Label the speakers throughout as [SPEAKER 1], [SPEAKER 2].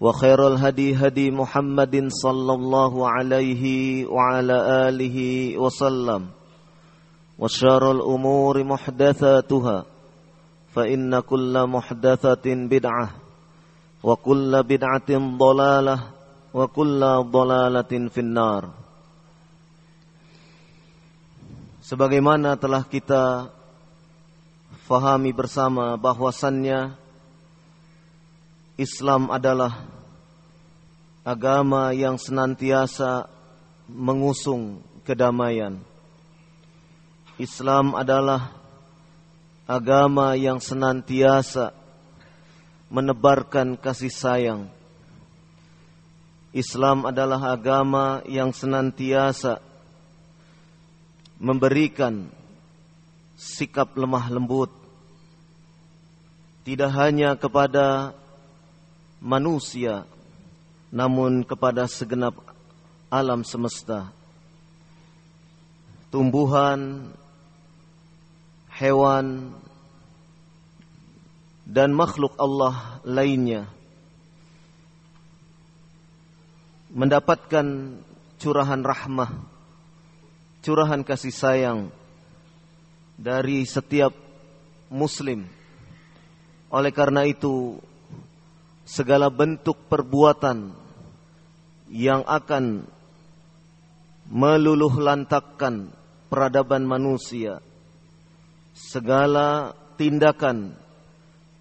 [SPEAKER 1] وخير الهدي هدي محمد صلى الله عليه وعلى آله وسلم وشر الأمور محدثاتها فإن كل محدثة بدعة وكل بدعة ضلالة وكل ضلالة في النار Sebagaimana telah kita fahami bersama bahwasannya Islam adalah agama yang senantiasa mengusung kedamaian. Islam adalah agama yang senantiasa menebarkan kasih sayang. Islam adalah agama yang senantiasa memberikan sikap lemah lembut tidak hanya kepada manusia namun kepada segenap alam semesta. Tumbuhan hewan dan makhluk Allah lainnya mendapatkan curahan rahmah curahan kasih sayang dari setiap muslim. Oleh karena itu segala bentuk perbuatan yang akan meluluh lantakkan peradaban manusia segala tindakan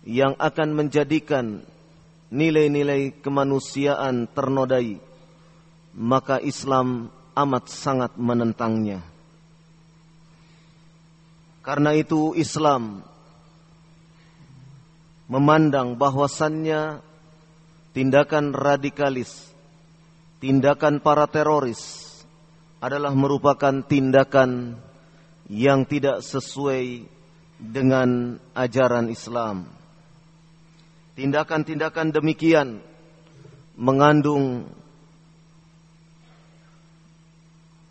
[SPEAKER 1] yang akan menjadikan nilai-nilai kemanusiaan ternodai maka Islam amat sangat menentangnya. Karena itu Islam memandang bahwasannya tindakan radikalis, tindakan para teroris adalah merupakan tindakan yang tidak sesuai dengan ajaran Islam. Tindakan-tindakan demikian mengandung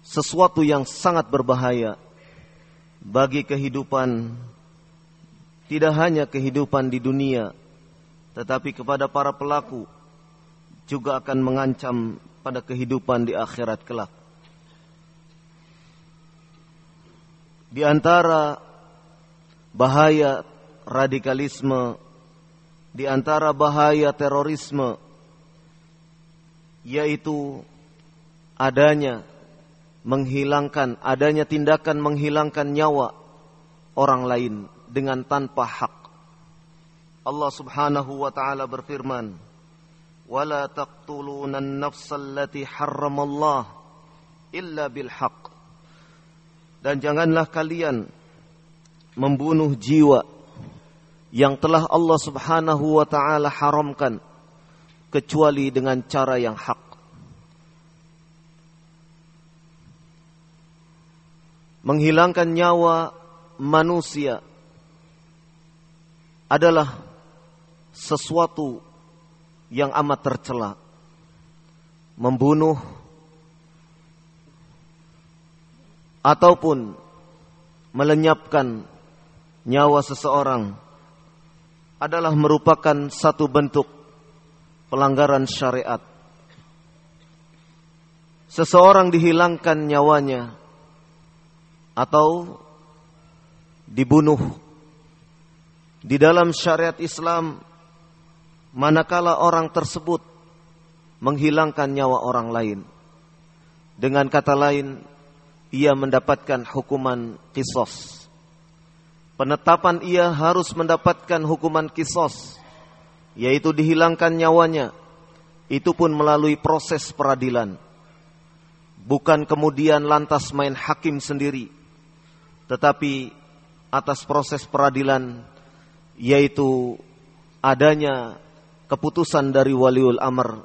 [SPEAKER 1] sesuatu yang sangat berbahaya bagi kehidupan tidak hanya kehidupan di dunia tetapi kepada para pelaku juga akan mengancam pada kehidupan di akhirat kelak. Di antara bahaya radikalisme, di antara bahaya terorisme yaitu adanya menghilangkan adanya tindakan menghilangkan nyawa orang lain dengan tanpa hak. Allah Subhanahu wa taala berfirman, "Wala taqtuluna an-nafsa allati harramallah illa bil haqq." Dan janganlah kalian membunuh jiwa yang telah Allah Subhanahu wa taala haramkan kecuali dengan cara yang hak. Menghilangkan nyawa manusia adalah sesuatu yang amat tercela. Membunuh ataupun melenyapkan nyawa seseorang adalah merupakan satu bentuk pelanggaran syariat. Seseorang dihilangkan nyawanya atau dibunuh di dalam syariat Islam manakala orang tersebut menghilangkan nyawa orang lain. Dengan kata lain, ia mendapatkan hukuman kisos. Penetapan ia harus mendapatkan hukuman kisos, yaitu dihilangkan nyawanya. Itu pun melalui proses peradilan. Bukan kemudian lantas main hakim sendiri, tetapi atas proses peradilan, yaitu adanya keputusan dari waliul amr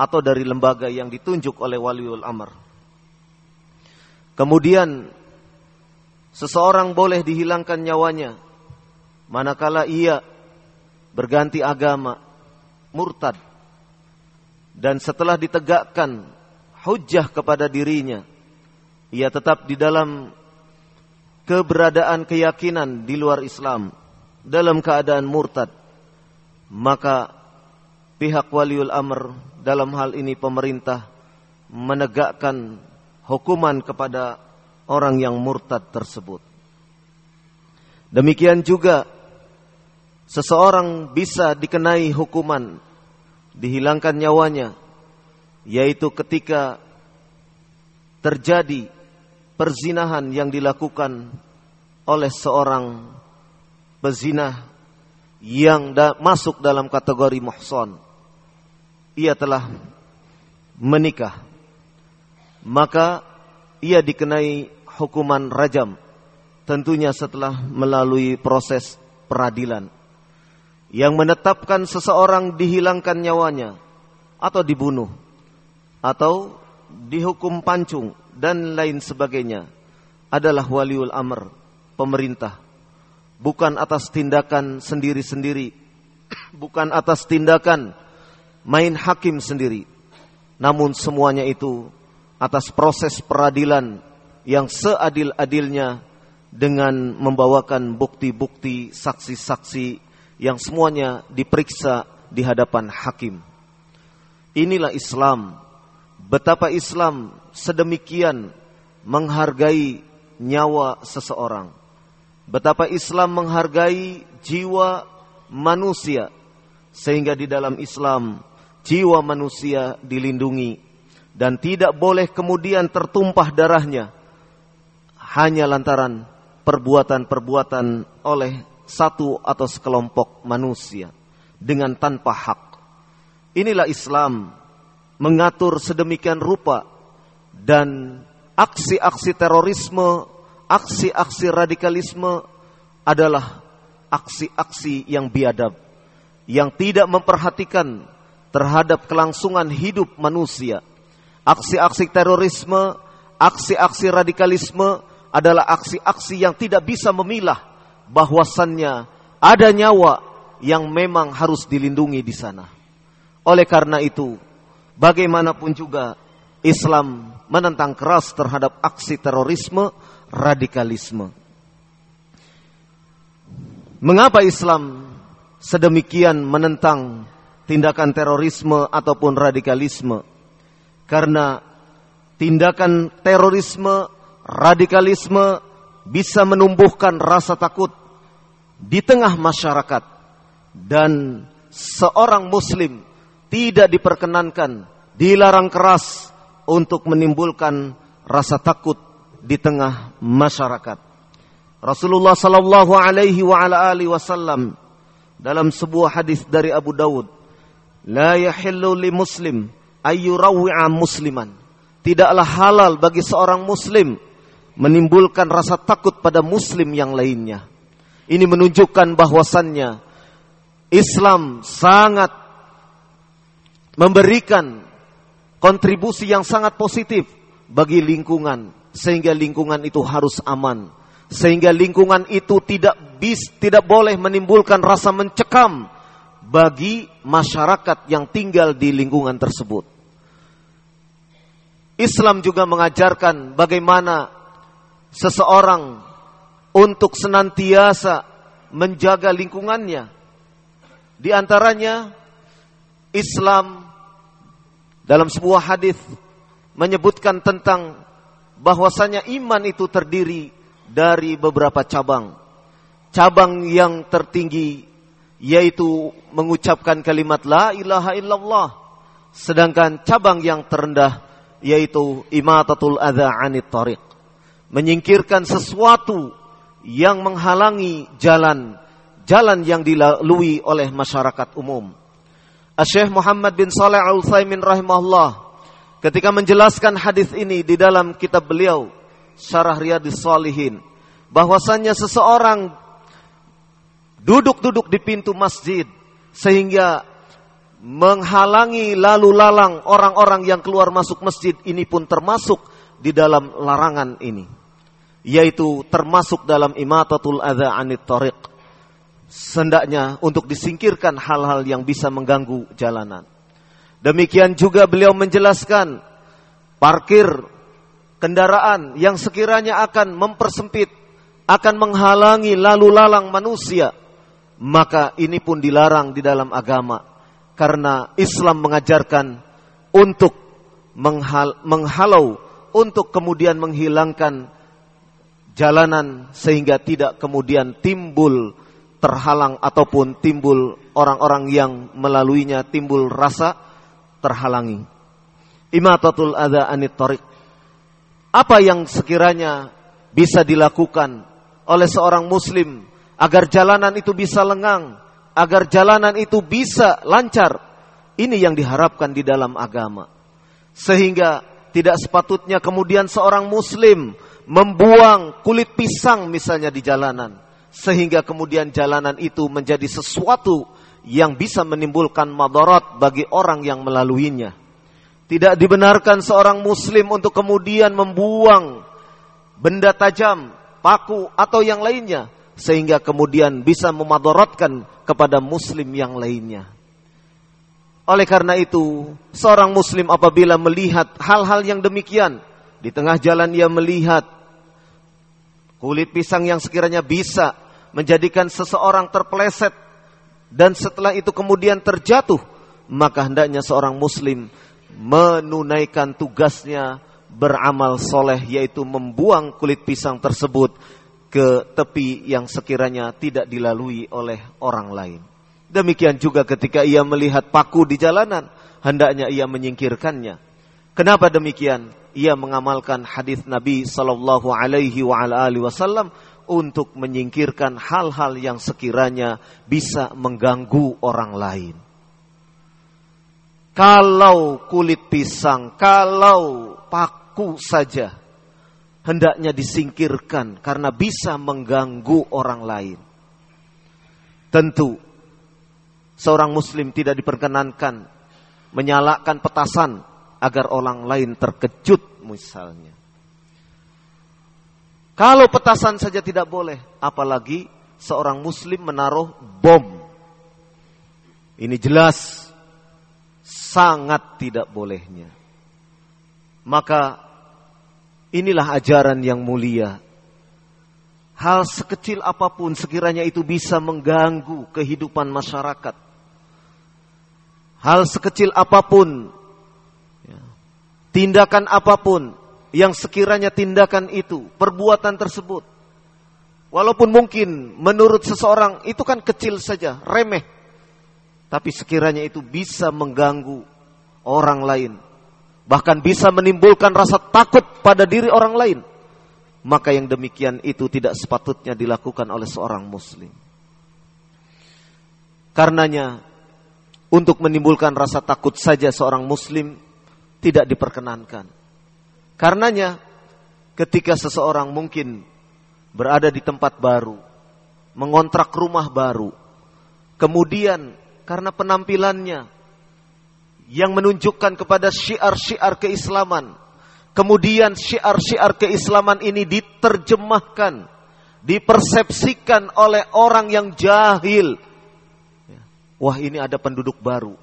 [SPEAKER 1] atau dari lembaga yang ditunjuk oleh waliul amr. Kemudian seseorang boleh dihilangkan nyawanya manakala ia berganti agama, murtad. Dan setelah ditegakkan hujah kepada dirinya, ia tetap di dalam keberadaan keyakinan di luar Islam, dalam keadaan murtad. Maka pihak waliul amr dalam hal ini pemerintah menegakkan hukuman kepada orang yang murtad tersebut. Demikian juga seseorang bisa dikenai hukuman dihilangkan nyawanya yaitu ketika terjadi perzinahan yang dilakukan oleh seorang pezinah yang da masuk dalam kategori muhson ia telah menikah maka ia dikenai hukuman rajam tentunya setelah melalui proses peradilan. Yang menetapkan seseorang dihilangkan nyawanya atau dibunuh atau dihukum pancung dan lain sebagainya adalah waliul amr pemerintah. Bukan atas tindakan sendiri-sendiri bukan atas tindakan main hakim sendiri namun semuanya itu atas proses peradilan yang seadil-adilnya dengan membawakan bukti-bukti saksi-saksi yang semuanya diperiksa di hadapan hakim. Inilah Islam. Betapa Islam sedemikian menghargai nyawa seseorang. Betapa Islam menghargai jiwa manusia sehingga di dalam Islam jiwa manusia dilindungi dan tidak boleh kemudian tertumpah darahnya hanya lantaran perbuatan-perbuatan oleh satu atau sekelompok manusia dengan tanpa hak. Inilah Islam mengatur sedemikian rupa dan aksi-aksi terorisme, aksi-aksi radikalisme adalah aksi-aksi yang biadab yang tidak memperhatikan terhadap kelangsungan hidup manusia Aksi-aksi terorisme, aksi-aksi radikalisme adalah aksi-aksi yang tidak bisa memilah bahwasannya ada nyawa yang memang harus dilindungi di sana. Oleh karena itu, bagaimanapun juga Islam menentang keras terhadap aksi terorisme, radikalisme. Mengapa Islam sedemikian menentang tindakan terorisme ataupun radikalisme? Karena tindakan terorisme, radikalisme bisa menumbuhkan rasa takut di tengah masyarakat dan seorang muslim tidak diperkenankan, dilarang keras untuk menimbulkan rasa takut di tengah masyarakat. Rasulullah sallallahu alaihi wa ala alihi wasallam dalam sebuah hadis dari Abu Dawud, la yahillu li muslim ayyurawi'a musliman. Tidaklah halal bagi seorang muslim menimbulkan rasa takut pada muslim yang lainnya. Ini menunjukkan bahwasannya Islam sangat memberikan kontribusi yang sangat positif bagi lingkungan sehingga lingkungan itu harus aman sehingga lingkungan itu tidak bis tidak boleh menimbulkan rasa mencekam bagi masyarakat yang tinggal di lingkungan tersebut. Islam juga mengajarkan bagaimana seseorang untuk senantiasa menjaga lingkungannya. Di antaranya Islam dalam sebuah hadis menyebutkan tentang bahwasanya iman itu terdiri dari beberapa cabang. Cabang yang tertinggi yaitu mengucapkan kalimat la ilaha illallah. Sedangkan cabang yang terendah yaitu imatatul adza anit tariq. Menyingkirkan sesuatu yang menghalangi jalan jalan yang dilalui oleh masyarakat umum. Syekh Muhammad bin Saleh Al-Utsaimin rahimahullah ketika menjelaskan hadis ini di dalam kitab beliau Syarah Riyadhis Shalihin bahwasanya seseorang duduk-duduk di pintu masjid sehingga menghalangi lalu lalang orang-orang yang keluar masuk masjid ini pun termasuk di dalam larangan ini yaitu termasuk dalam imatatul adza anit tariq sendaknya untuk disingkirkan hal-hal yang bisa mengganggu jalanan. Demikian juga beliau menjelaskan parkir kendaraan yang sekiranya akan mempersempit, akan menghalangi lalu lalang manusia, maka ini pun dilarang di dalam agama karena Islam mengajarkan untuk menghal menghalau untuk kemudian menghilangkan jalanan sehingga tidak kemudian timbul terhalang ataupun timbul orang-orang yang melaluinya timbul rasa terhalangi. Imatatul adza anit. Apa yang sekiranya bisa dilakukan oleh seorang muslim agar jalanan itu bisa lengang, agar jalanan itu bisa lancar. Ini yang diharapkan di dalam agama. Sehingga tidak sepatutnya kemudian seorang muslim membuang kulit pisang misalnya di jalanan sehingga kemudian jalanan itu menjadi sesuatu yang bisa menimbulkan madarat bagi orang yang melaluinya. Tidak dibenarkan seorang muslim untuk kemudian membuang benda tajam, paku atau yang lainnya sehingga kemudian bisa memadaratkan kepada muslim yang lainnya. Oleh karena itu, seorang muslim apabila melihat hal-hal yang demikian, di tengah jalan ia melihat kulit pisang yang sekiranya bisa menjadikan seseorang terpleset dan setelah itu kemudian terjatuh, maka hendaknya seorang muslim menunaikan tugasnya beramal soleh yaitu membuang kulit pisang tersebut ke tepi yang sekiranya tidak dilalui oleh orang lain. Demikian juga ketika ia melihat paku di jalanan, hendaknya ia menyingkirkannya. Kenapa demikian? Ia mengamalkan hadis Nabi Sallallahu Alaihi Wasallam untuk menyingkirkan hal-hal yang sekiranya bisa mengganggu orang lain. Kalau kulit pisang, kalau paku saja hendaknya disingkirkan karena bisa mengganggu orang lain. Tentu seorang muslim tidak diperkenankan menyalakan petasan agar orang lain terkejut misalnya. Kalau petasan saja tidak boleh, apalagi seorang muslim menaruh bom. Ini jelas sangat tidak bolehnya. Maka inilah ajaran yang mulia. Hal sekecil apa pun sekiranya itu bisa mengganggu kehidupan masyarakat. Hal sekecil apa pun, ya, tindakan apa pun yang sekiranya tindakan itu, perbuatan tersebut, walaupun mungkin menurut seseorang itu kan kecil saja, remeh, tapi sekiranya itu bisa mengganggu orang lain, bahkan bisa menimbulkan rasa takut pada diri orang lain, maka yang demikian itu tidak sepatutnya dilakukan oleh seorang muslim. Karenanya, untuk menimbulkan rasa takut saja seorang muslim tidak diperkenankan. Karenanya ketika seseorang mungkin berada di tempat baru, mengontrak rumah baru, kemudian karena penampilannya yang menunjukkan kepada syiar-syiar keislaman, kemudian syiar-syiar keislaman ini diterjemahkan, dipersepsikan oleh orang yang jahil. Wah, ini ada penduduk baru.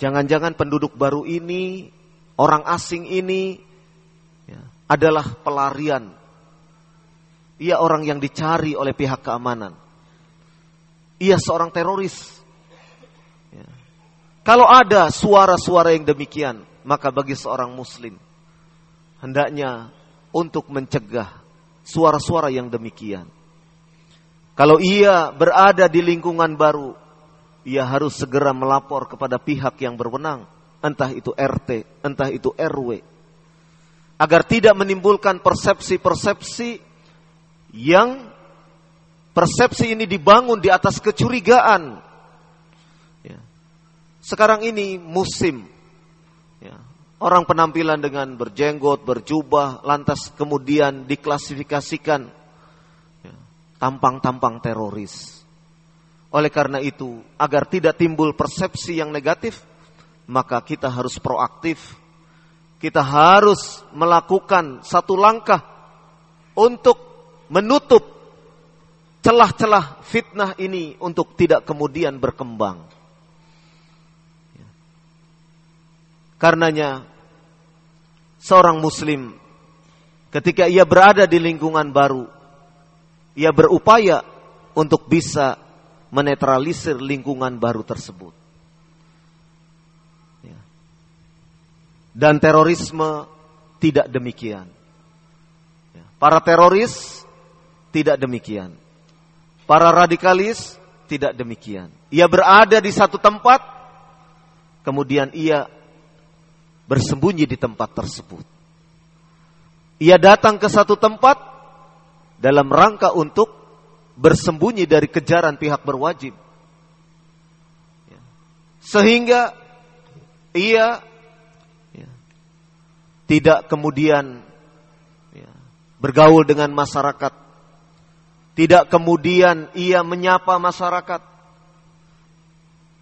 [SPEAKER 1] Jangan-jangan penduduk baru ini orang asing ini ya, adalah pelarian. Ia orang yang dicari oleh pihak keamanan. Ia seorang teroris. Kalau ada suara-suara yang demikian, maka bagi seorang muslim hendaknya untuk mencegah suara-suara yang demikian. Kalau ia berada di lingkungan baru, ia harus segera melapor kepada pihak yang berwenang, entah itu RT, entah itu RW, agar tidak menimbulkan persepsi-persepsi yang persepsi ini dibangun di atas kecurigaan. Sekarang ini musim ya. orang penampilan dengan berjenggot, berjubah, lantas kemudian diklasifikasikan ya, tampang-tampang teroris. Oleh karena itu, agar tidak timbul persepsi yang negatif, maka kita harus proaktif. Kita harus melakukan satu langkah untuk menutup celah-celah fitnah ini untuk tidak kemudian berkembang. Karenanya, seorang muslim ketika ia berada di lingkungan baru, ia berupaya untuk bisa menetralisir lingkungan baru tersebut. Ya. Dan terorisme tidak demikian. Ya. Para teroris tidak demikian. Para radikalis tidak demikian. Ia berada di satu tempat, kemudian ia bersembunyi di tempat tersebut. Ia datang ke satu tempat dalam rangka untuk bersembunyi dari kejaran pihak berwajib. Ya. Sehingga ia ya, tidak kemudian ya, bergaul dengan masyarakat. Tidak kemudian ia menyapa masyarakat.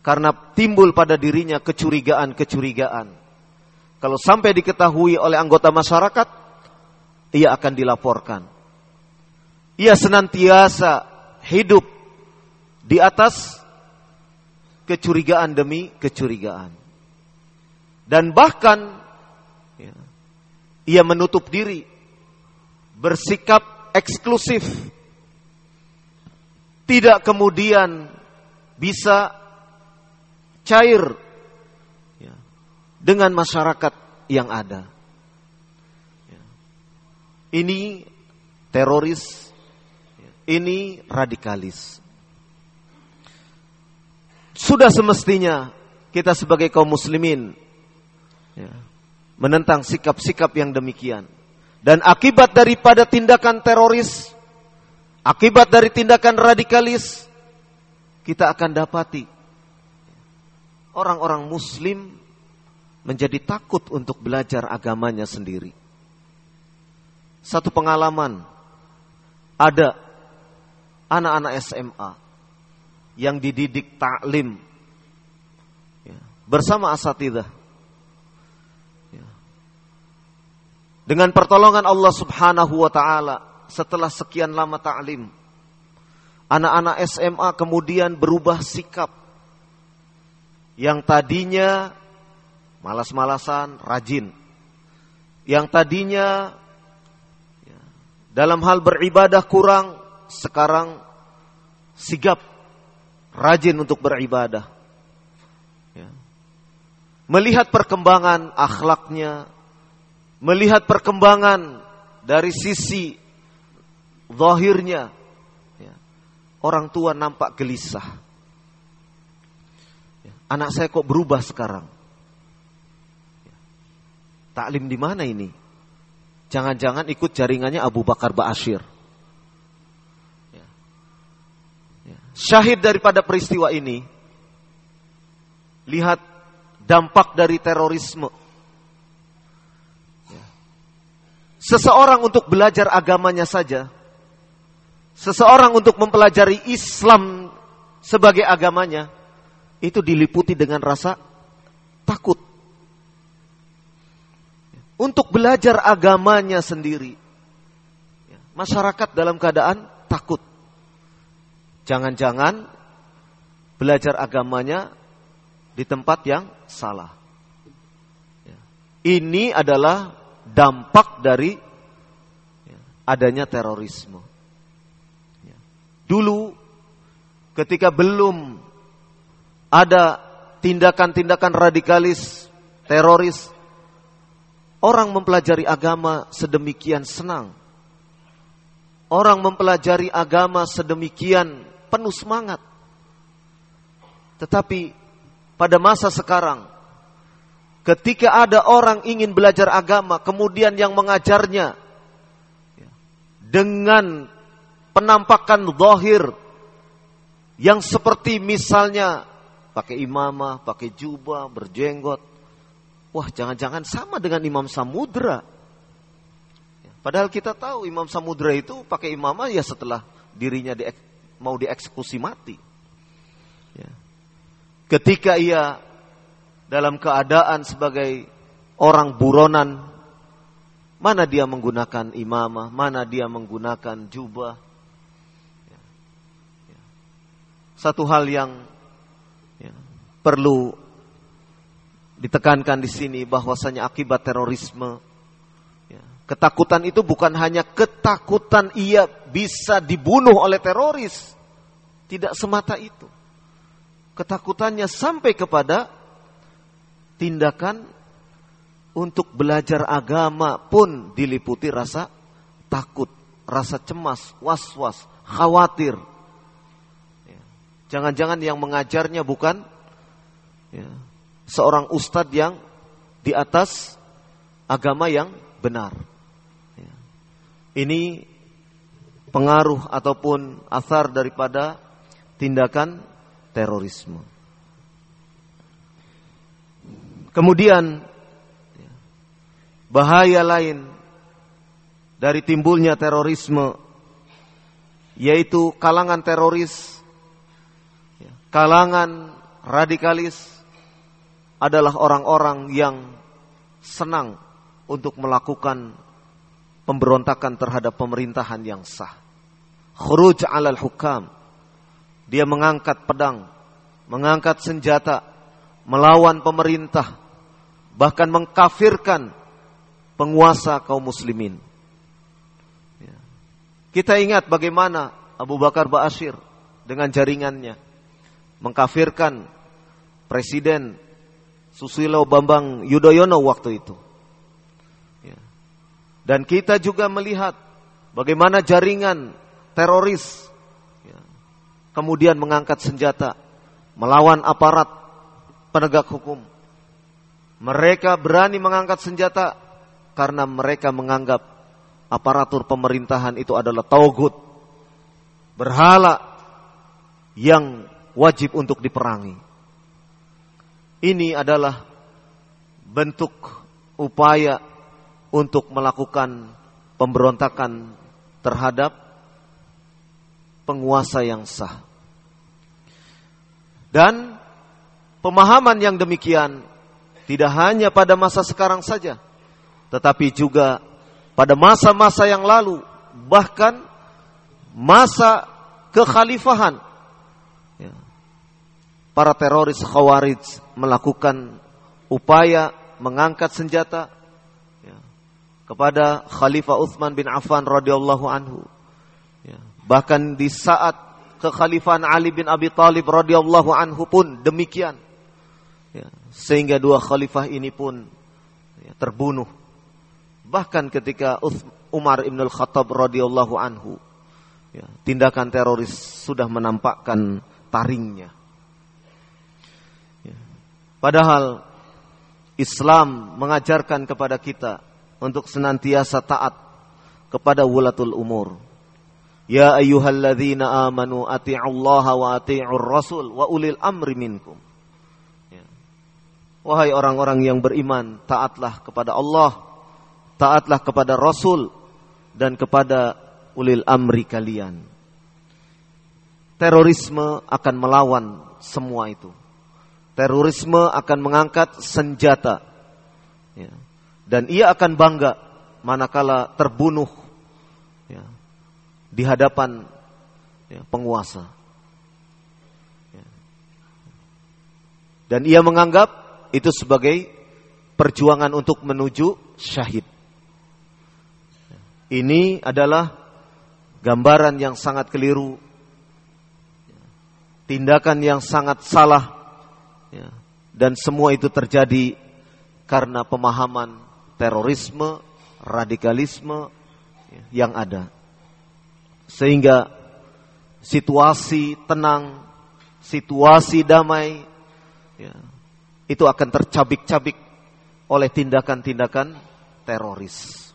[SPEAKER 1] Karena timbul pada dirinya kecurigaan-kecurigaan. Kalau sampai diketahui oleh anggota masyarakat, ia akan dilaporkan ia senantiasa hidup di atas kecurigaan demi kecurigaan. Dan bahkan ya, ia menutup diri, bersikap eksklusif, tidak kemudian bisa cair dengan masyarakat yang ada. Ini teroris ini radikalis. Sudah semestinya kita sebagai kaum muslimin ya, menentang sikap-sikap yang demikian. Dan akibat daripada tindakan teroris, akibat dari tindakan radikalis, kita akan dapati orang-orang muslim menjadi takut untuk belajar agamanya sendiri. Satu pengalaman ada anak-anak SMA yang dididik taklim ya, bersama asatidah. Ya. Dengan pertolongan Allah Subhanahu wa taala setelah sekian lama taklim, anak-anak SMA kemudian berubah sikap. Yang tadinya malas-malasan, rajin. Yang tadinya ya, dalam hal beribadah kurang, sekarang sigap rajin untuk beribadah. Ya. Melihat perkembangan akhlaknya, melihat perkembangan dari sisi zahirnya, ya. orang tua nampak gelisah. Anak saya kok berubah sekarang? Ya. Taklim di mana ini? Jangan-jangan ikut jaringannya Abu Bakar Ba'asyir. syahid daripada peristiwa ini, lihat dampak dari terorisme. Ya. Seseorang untuk belajar agamanya saja, seseorang untuk mempelajari Islam sebagai agamanya, itu diliputi dengan rasa takut. Untuk belajar agamanya sendiri, ya, masyarakat dalam keadaan takut. Jangan-jangan belajar agamanya di tempat yang salah. Ya. Ini adalah dampak dari adanya terorisme. Ya. Dulu ketika belum ada tindakan-tindakan radikalis, teroris, orang mempelajari agama sedemikian senang. Orang mempelajari agama sedemikian penuh semangat. Tetapi pada masa sekarang, ketika ada orang ingin belajar agama, kemudian yang mengajarnya dengan penampakan zahir yang seperti misalnya pakai imamah, pakai jubah, berjenggot. Wah, jangan-jangan sama dengan Imam Samudra. Padahal kita tahu Imam Samudra itu pakai imamah ya setelah dirinya di, mau dieksekusi mati. Ya. Ketika ia dalam keadaan sebagai orang buronan Mana dia menggunakan imamah, mana dia menggunakan jubah. Ya. Ya. Satu hal yang ya, perlu ditekankan di sini bahwasanya akibat terorisme ya, ketakutan itu bukan hanya ketakutan ia bisa dibunuh oleh teroris. Tidak semata itu. Ketakutannya sampai kepada tindakan untuk belajar agama pun diliputi rasa takut, rasa cemas, was-was, khawatir. Ya. Jangan-jangan yang mengajarnya bukan ya, seorang ustadz yang di atas agama yang benar. Ya. Ini pengaruh ataupun asar daripada tindakan terorisme. Kemudian bahaya lain dari timbulnya terorisme yaitu kalangan teroris ya, kalangan radikalis adalah orang-orang yang senang untuk melakukan pemberontakan terhadap pemerintahan yang sah. Khuruj alal hukam. Dia mengangkat pedang, mengangkat senjata, melawan pemerintah, bahkan mengkafirkan penguasa kaum muslimin. Ya. Kita ingat bagaimana Abu Bakar Ba'asyir dengan jaringannya mengkafirkan Presiden Susilo Bambang Yudhoyono waktu itu. Ya. Dan kita juga melihat bagaimana jaringan teroris ya, kemudian mengangkat senjata melawan aparat penegak hukum. Mereka berani mengangkat senjata karena mereka menganggap aparatur pemerintahan itu adalah taugut, berhala yang wajib untuk diperangi. Ini adalah bentuk upaya untuk melakukan pemberontakan terhadap penguasa yang sah. Dan pemahaman yang demikian tidak hanya pada masa sekarang saja, tetapi juga pada masa-masa yang lalu, bahkan masa kekhalifahan. Para teroris khawarij melakukan upaya mengangkat senjata ya, kepada Khalifah Uthman bin Affan radhiyallahu anhu. Ya. Bahkan di saat kekhalifahan Ali bin Abi Thalib radhiyallahu anhu pun demikian. Ya. Sehingga dua khalifah ini pun ya, terbunuh Bahkan ketika Umar ibn al-Khattab radhiyallahu anhu, ya, tindakan teroris sudah menampakkan taringnya. Padahal Islam mengajarkan kepada kita untuk senantiasa taat kepada wulatul umur. Ya ayyuhalladzina amanu ati'ullaha wa ati'ur rasul wa ulil amri minkum. Ya. Wahai orang-orang yang beriman, taatlah kepada Allah taatlah kepada Rasul dan kepada ulil amri kalian. Terorisme akan melawan semua itu. Terorisme akan mengangkat senjata. Ya. Dan ia akan bangga manakala terbunuh ya, di hadapan ya, penguasa. Ya. Dan ia menganggap itu sebagai perjuangan untuk menuju syahid. Ini adalah gambaran yang sangat keliru, tindakan yang sangat salah, ya. dan semua itu terjadi karena pemahaman terorisme, radikalisme ya, yang ada, sehingga situasi tenang, situasi damai, ya, itu akan tercabik-cabik oleh tindakan-tindakan teroris.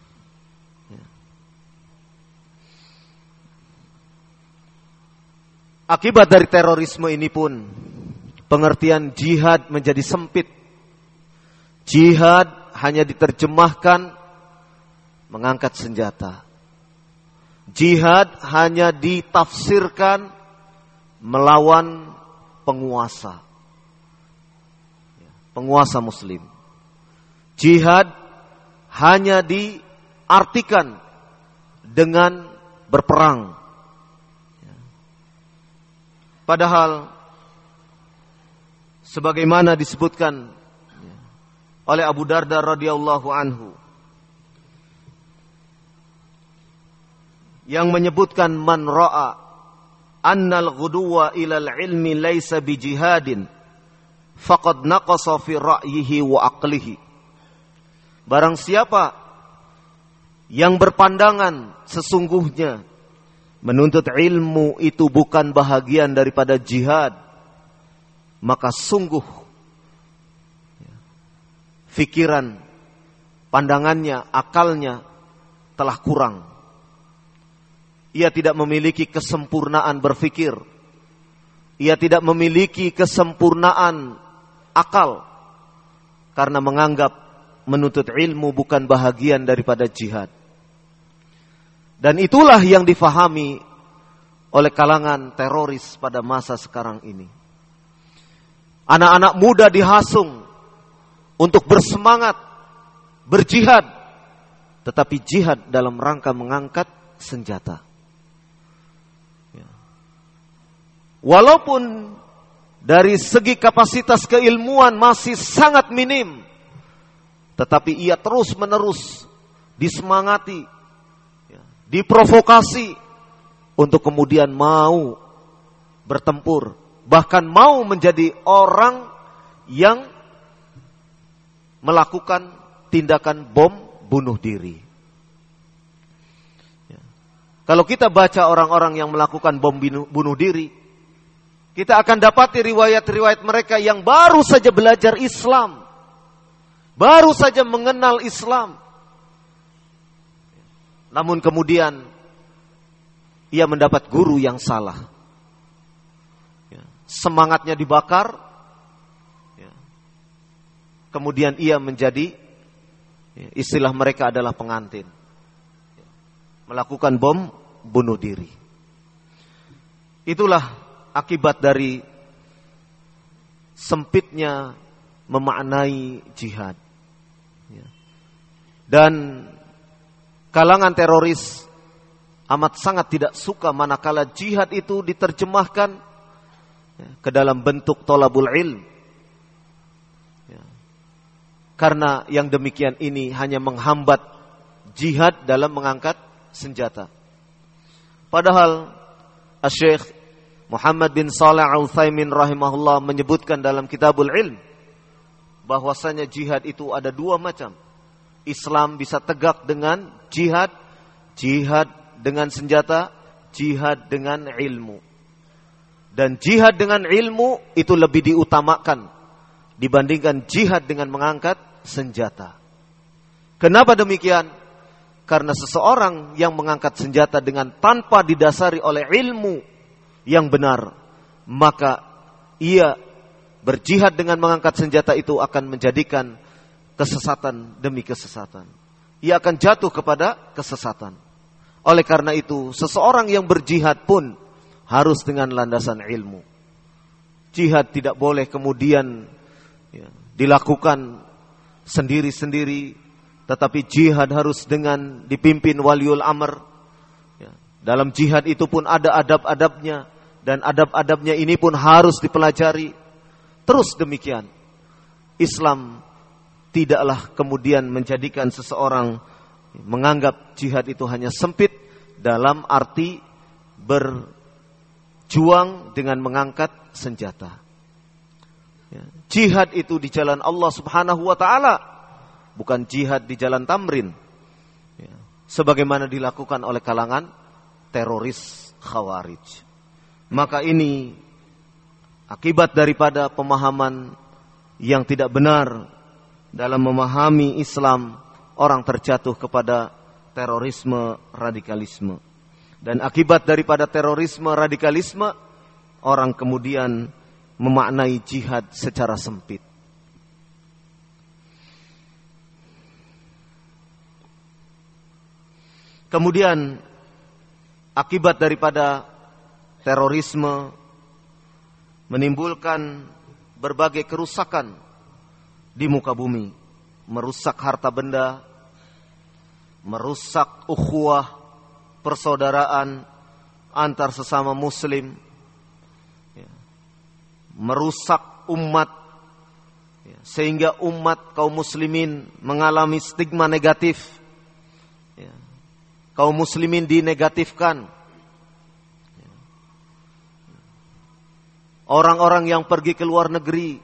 [SPEAKER 1] Akibat dari terorisme ini pun pengertian jihad menjadi sempit. Jihad hanya diterjemahkan mengangkat senjata. Jihad hanya ditafsirkan melawan penguasa. Penguasa muslim. Jihad hanya diartikan dengan berperang Padahal sebagaimana disebutkan oleh Abu Darda radhiyallahu anhu yang menyebutkan man ra'a annal ghuduwa ilal ilmi laisa bijihadin faqad naqasa fi ra'yihi wa aqlihi. Barang siapa yang berpandangan sesungguhnya menuntut ilmu itu bukan bahagian daripada jihad, maka sungguh fikiran, pandangannya, akalnya telah kurang. Ia tidak memiliki kesempurnaan berfikir. Ia tidak memiliki kesempurnaan akal karena menganggap menuntut ilmu bukan bahagian daripada jihad. Dan itulah yang difahami oleh kalangan teroris pada masa sekarang ini. Anak-anak muda dihasung untuk bersemangat, berjihad, tetapi jihad dalam rangka mengangkat senjata. Walaupun dari segi kapasitas keilmuan masih sangat minim, tetapi ia terus menerus disemangati, diprovokasi untuk kemudian mau bertempur, bahkan mau menjadi orang yang melakukan tindakan bom bunuh diri. Ya. Kalau kita baca orang-orang yang melakukan bom bunuh diri, kita akan dapati riwayat-riwayat mereka yang baru saja belajar Islam, baru saja mengenal Islam, namun kemudian ia mendapat guru yang salah. Ya, semangatnya dibakar. Ya, kemudian ia menjadi ya, istilah mereka adalah pengantin. Melakukan bom bunuh diri. Itulah akibat dari sempitnya memaknai jihad. Dan kalangan teroris amat sangat tidak suka manakala jihad itu diterjemahkan ya, ke dalam bentuk tolabul ilm. Ya. Karena yang demikian ini hanya menghambat jihad dalam mengangkat senjata. Padahal Syekh Muhammad bin Saleh Al-Utsaimin rahimahullah menyebutkan dalam Kitabul Ilm bahwasanya jihad itu ada dua macam. Islam bisa tegak dengan jihad, jihad dengan senjata, jihad dengan ilmu. Dan jihad dengan ilmu itu lebih diutamakan dibandingkan jihad dengan mengangkat senjata. Kenapa demikian? Karena seseorang yang mengangkat senjata dengan tanpa didasari oleh ilmu yang benar, maka ia berjihad dengan mengangkat senjata itu akan menjadikan kesesatan demi kesesatan. Ia akan jatuh kepada kesesatan. Oleh karena itu, seseorang yang berjihad pun harus dengan landasan ilmu. Jihad tidak boleh kemudian ya, dilakukan sendiri-sendiri, tetapi jihad harus dengan dipimpin waliul amr. Ya, dalam jihad itu pun ada adab-adabnya, dan adab-adabnya ini pun harus dipelajari. Terus demikian, Islam tidaklah kemudian menjadikan seseorang menganggap jihad itu hanya sempit dalam arti berjuang dengan mengangkat senjata. Ya. Jihad itu di jalan Allah Subhanahu wa taala, bukan jihad di jalan tamrin. Ya. Sebagaimana dilakukan oleh kalangan teroris Khawarij. Maka ini akibat daripada pemahaman yang tidak benar dalam memahami Islam orang terjatuh kepada terorisme radikalisme. Dan akibat daripada terorisme radikalisme orang kemudian memaknai jihad secara sempit. Kemudian akibat daripada terorisme menimbulkan berbagai kerusakan di muka bumi, merusak harta benda, merusak ukhuwah, persaudaraan antar sesama muslim, ya, merusak umat, ya, sehingga umat kaum muslimin mengalami stigma negatif, ya, kaum muslimin dinegatifkan, orang-orang yang pergi ke luar negeri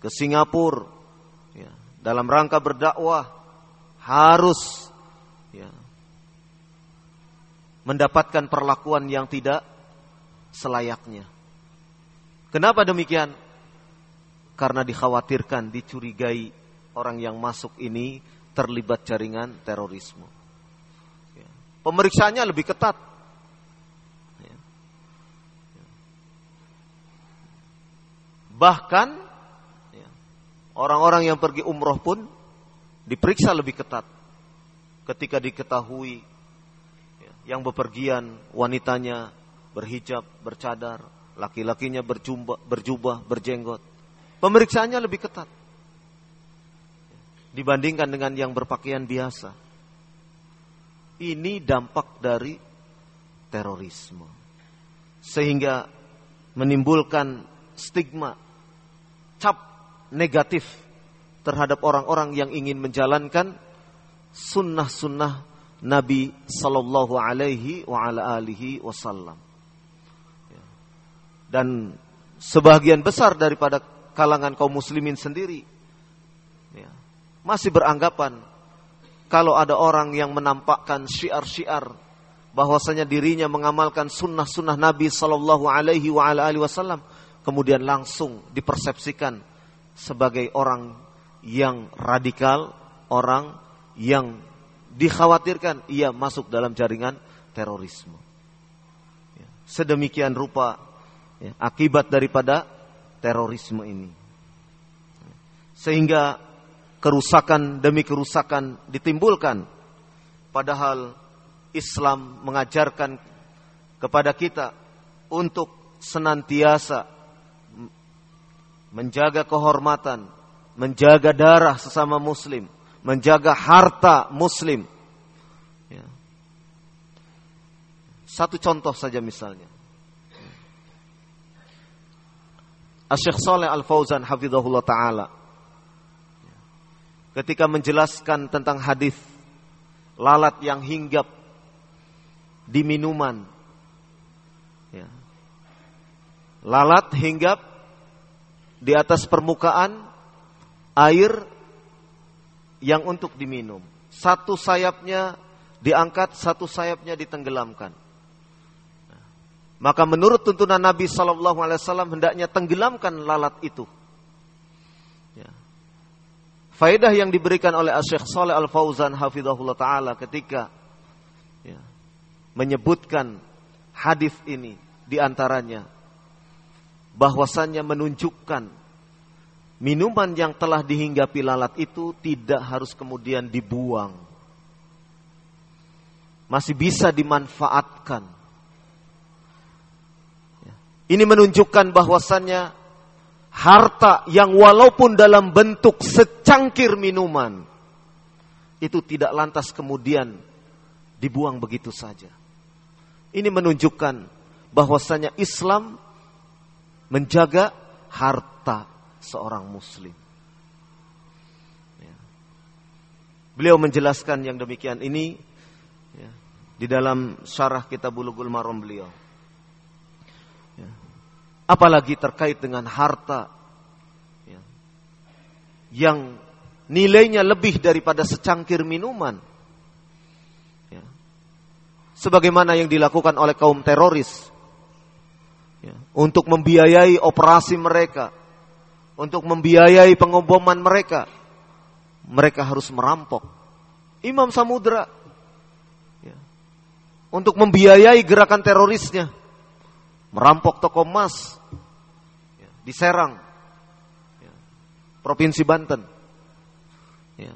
[SPEAKER 1] ke Singapura dalam rangka berdakwah harus ya, mendapatkan perlakuan yang tidak selayaknya. Kenapa demikian? Karena dikhawatirkan, dicurigai orang yang masuk ini terlibat jaringan terorisme. Ya. Pemeriksaannya lebih ketat. Ya. Bahkan Orang-orang yang pergi umroh pun diperiksa lebih ketat ketika diketahui ya, yang bepergian wanitanya berhijab, bercadar, laki-lakinya berjubah, berjubah, berjenggot. Pemeriksaannya lebih ketat dibandingkan dengan yang berpakaian biasa. Ini dampak dari terorisme. Sehingga menimbulkan stigma, cap negatif terhadap orang-orang yang ingin menjalankan sunnah-sunnah Nabi Sallallahu Alaihi wa ala alihi Wasallam. Ya. Dan sebagian besar daripada kalangan kaum muslimin sendiri ya, masih beranggapan kalau ada orang yang menampakkan syiar-syiar bahwasanya dirinya mengamalkan sunnah-sunnah Nabi Sallallahu Alaihi wa ala alihi Wasallam kemudian langsung dipersepsikan sebagai orang yang radikal, orang yang dikhawatirkan ia masuk dalam jaringan terorisme. Ya, sedemikian rupa ya, akibat daripada terorisme ini. Sehingga kerusakan demi kerusakan ditimbulkan. Padahal Islam mengajarkan kepada kita untuk senantiasa menjaga kehormatan, menjaga darah sesama muslim, menjaga harta muslim. Ya. Satu contoh saja misalnya. Asyik Saleh Al-Fauzan hafizahullah taala ketika menjelaskan tentang hadis lalat yang hinggap di minuman ya. lalat hinggap di atas permukaan air yang untuk diminum. Satu sayapnya diangkat, satu sayapnya ditenggelamkan. Maka menurut tuntunan Nabi Shallallahu Alaihi Wasallam hendaknya tenggelamkan lalat itu. Ya. Faedah yang diberikan oleh Syekh Saleh Al Fauzan Hafizahullah Taala ketika ya, menyebutkan hadis ini di antaranya bahwasannya menunjukkan minuman yang telah dihinggapi lalat itu tidak harus kemudian dibuang. Masih bisa dimanfaatkan. Ya. Ini menunjukkan bahwasannya harta yang walaupun dalam bentuk secangkir minuman itu tidak lantas kemudian dibuang begitu saja. Ini menunjukkan bahwasanya Islam menjaga harta seorang muslim. Ya. Beliau menjelaskan yang demikian ini ya, di dalam syarah kitab Bulughul Maram beliau. Ya. Apalagi terkait dengan harta ya, yang nilainya lebih daripada secangkir minuman. Ya. Sebagaimana yang dilakukan oleh kaum teroris ya, untuk membiayai operasi mereka, untuk membiayai pengoboman mereka mereka harus merampok. Imam Samudra ya, untuk membiayai gerakan terorisnya, merampok toko emas ya, di Serang, ya, provinsi Banten. Ya.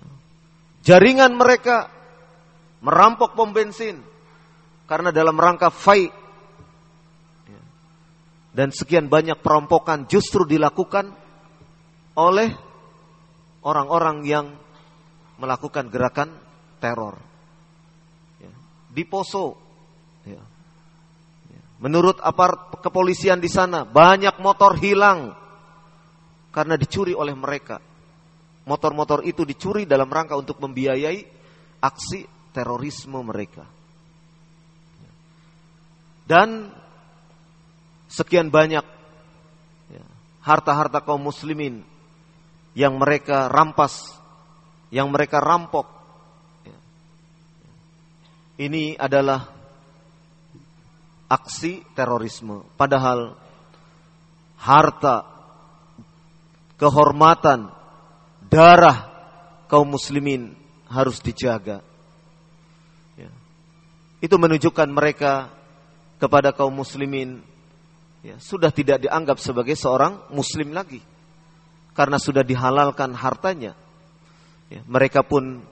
[SPEAKER 1] Jaringan mereka merampok pom bensin karena dalam rangka fight ya. dan sekian banyak perampokan justru dilakukan oleh orang-orang yang melakukan gerakan teror. Ya. Di Poso, ya. Ya. menurut apart kepolisian di sana banyak motor hilang karena dicuri oleh mereka. Motor-motor itu dicuri dalam rangka untuk membiayai aksi terorisme mereka. Dan sekian banyak harta-harta kaum muslimin yang mereka rampas yang mereka rampok. Ini adalah aksi terorisme. Padahal harta, kehormatan, darah kaum muslimin harus dijaga. Ya. Itu menunjukkan mereka kepada kaum muslimin ya, sudah tidak dianggap sebagai seorang muslim lagi. Karena sudah dihalalkan hartanya ya, mereka pun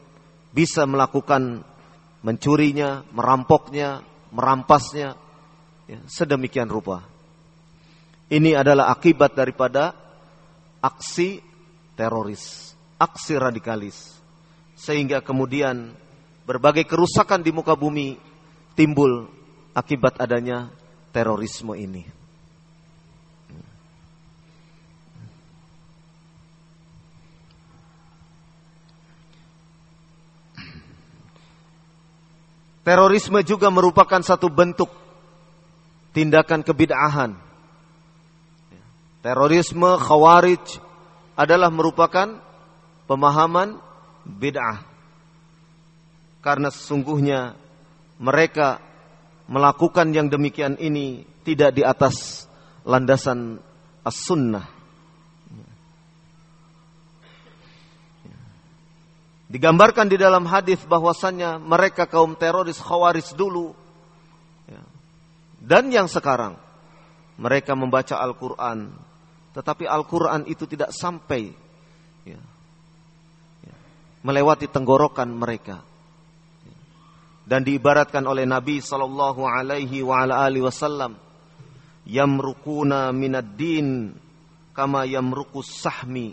[SPEAKER 1] bisa melakukan mencurinya, merampoknya, merampasnya ya, sedemikian rupa. Ini adalah akibat daripada aksi teroris, aksi radikalis. Sehingga kemudian berbagai kerusakan di muka bumi timbul akibat adanya terorisme ini. Terorisme juga merupakan satu bentuk tindakan kebid'ahan. Terorisme khawarij adalah merupakan pemahaman bid'ah. Karena sesungguhnya mereka melakukan yang demikian ini tidak di atas landasan as-sunnah. Digambarkan di dalam hadis bahwasannya mereka kaum teroris khawaris dulu ya. dan yang sekarang mereka membaca Al-Quran, tetapi Al-Quran itu tidak sampai ya, ya, melewati tenggorokan mereka. Dan diibaratkan oleh Nabi Sallallahu Alaihi Wasallam, yamrukuna minad din kama yamrukus sahmi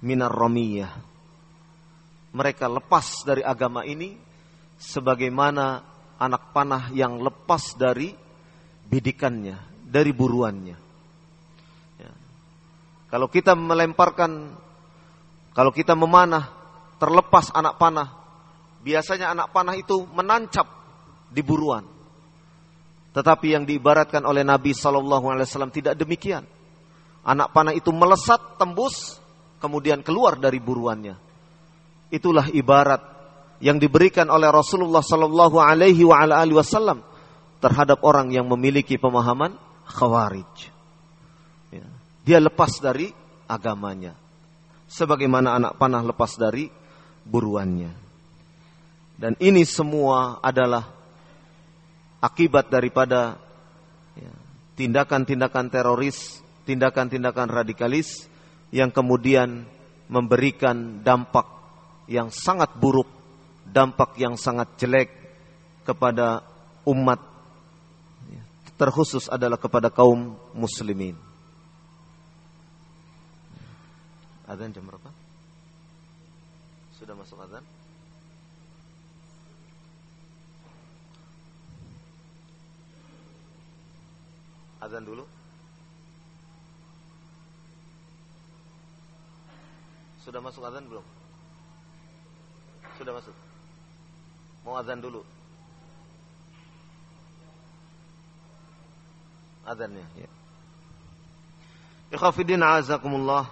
[SPEAKER 1] minar ramiyah mereka lepas dari agama ini sebagaimana anak panah yang lepas dari bidikannya, dari buruannya. Ya. Kalau kita melemparkan, kalau kita memanah, terlepas anak panah, biasanya anak panah itu menancap di buruan. Tetapi yang diibaratkan oleh Nabi Shallallahu Alaihi Wasallam tidak demikian. Anak panah itu melesat, tembus, kemudian keluar dari buruannya. Itulah ibarat yang diberikan oleh Rasulullah sallallahu alaihi wasallam terhadap orang yang memiliki pemahaman khawarij. Ya. Dia lepas dari agamanya. Sebagaimana anak panah lepas dari buruannya. Dan ini semua adalah akibat daripada ya, tindakan-tindakan teroris, tindakan-tindakan radikalis yang kemudian memberikan dampak yang sangat buruk, dampak yang sangat jelek kepada umat terkhusus adalah kepada kaum muslimin. Adzan jam berapa? Sudah masuk adzan? Adzan dulu. Sudah masuk adzan belum? Sudah masuk. Mau azan dulu. Azannya, ya. Ikhafidin azakumullah.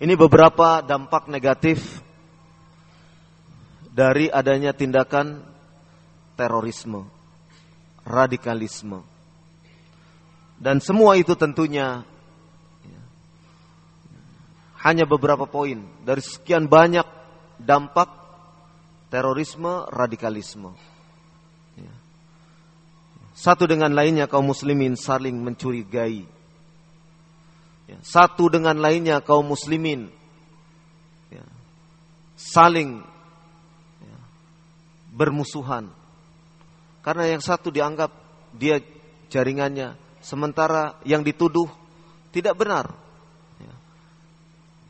[SPEAKER 1] Ini beberapa dampak negatif dari adanya tindakan terorisme, radikalisme. Dan semua itu tentunya ya, hanya beberapa poin dari sekian banyak dampak terorisme, radikalisme. Ya. Satu dengan lainnya kaum muslimin saling mencurigai Ya, satu dengan lainnya kaum muslimin ya, saling bermusuhan. Karena yang satu dianggap dia jaringannya, sementara yang dituduh tidak benar.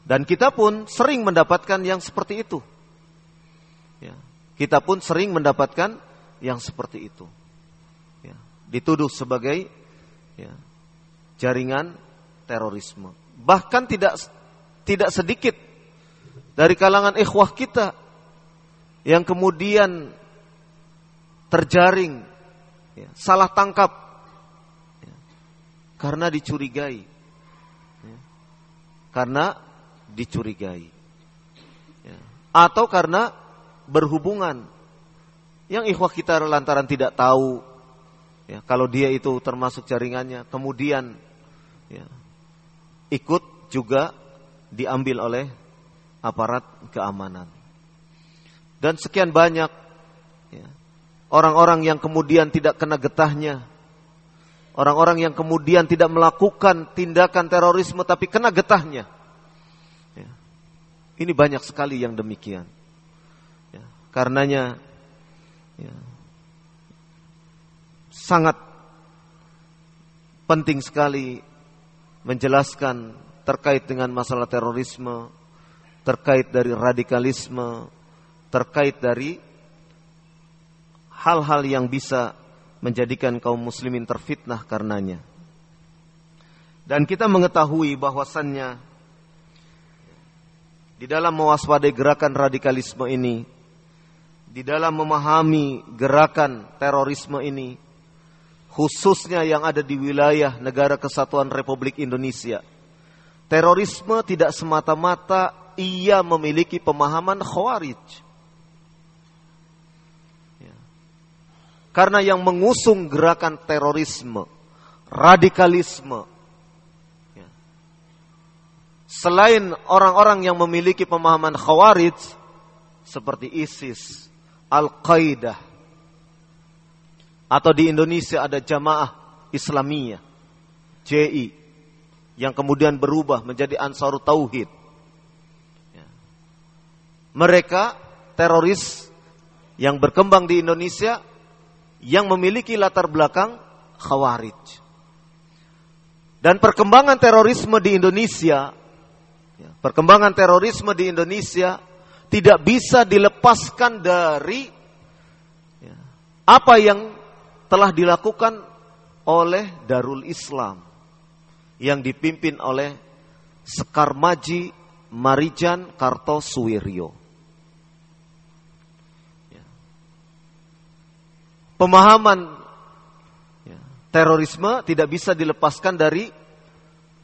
[SPEAKER 1] Dan kita pun sering mendapatkan yang seperti itu. Ya. Kita pun sering mendapatkan yang seperti itu. Ya. Dituduh sebagai ya, jaringan terorisme. Bahkan tidak tidak sedikit dari kalangan ikhwah kita yang kemudian terjaring, ya, salah tangkap ya, karena dicurigai, ya, karena dicurigai, ya, atau karena berhubungan yang ikhwah kita lantaran tidak tahu ya, kalau dia itu termasuk jaringannya, kemudian ya, ikut juga diambil oleh aparat keamanan. Dan sekian banyak ya, orang-orang yang kemudian tidak kena getahnya, orang-orang yang kemudian tidak melakukan tindakan terorisme tapi kena getahnya. Ini banyak sekali yang demikian. Ya, karenanya ya, sangat penting sekali menjelaskan terkait dengan masalah terorisme, terkait dari radikalisme, terkait dari hal-hal yang bisa menjadikan kaum muslimin terfitnah karenanya. Dan kita mengetahui bahwasannya di dalam mewaspadai gerakan radikalisme ini, di dalam memahami gerakan terorisme ini, khususnya yang ada di wilayah negara kesatuan Republik Indonesia. Terorisme tidak semata-mata ia memiliki pemahaman khawarij. Ya. Karena yang mengusung gerakan terorisme, radikalisme. Selain orang-orang yang memiliki pemahaman khawarij, seperti ISIS, Al-Qaeda, atau di Indonesia ada jamaah Islamiyah, JI, yang kemudian berubah menjadi Ansar Tauhid. Ya. Mereka teroris yang berkembang di Indonesia yang memiliki latar belakang khawarij. Dan perkembangan terorisme di Indonesia, perkembangan terorisme di Indonesia tidak bisa dilepaskan dari ya, apa yang telah dilakukan oleh Darul Islam yang dipimpin oleh Sekar Maji Marijan Kartosuwiryo. Ya. Pemahaman ya, terorisme tidak bisa dilepaskan dari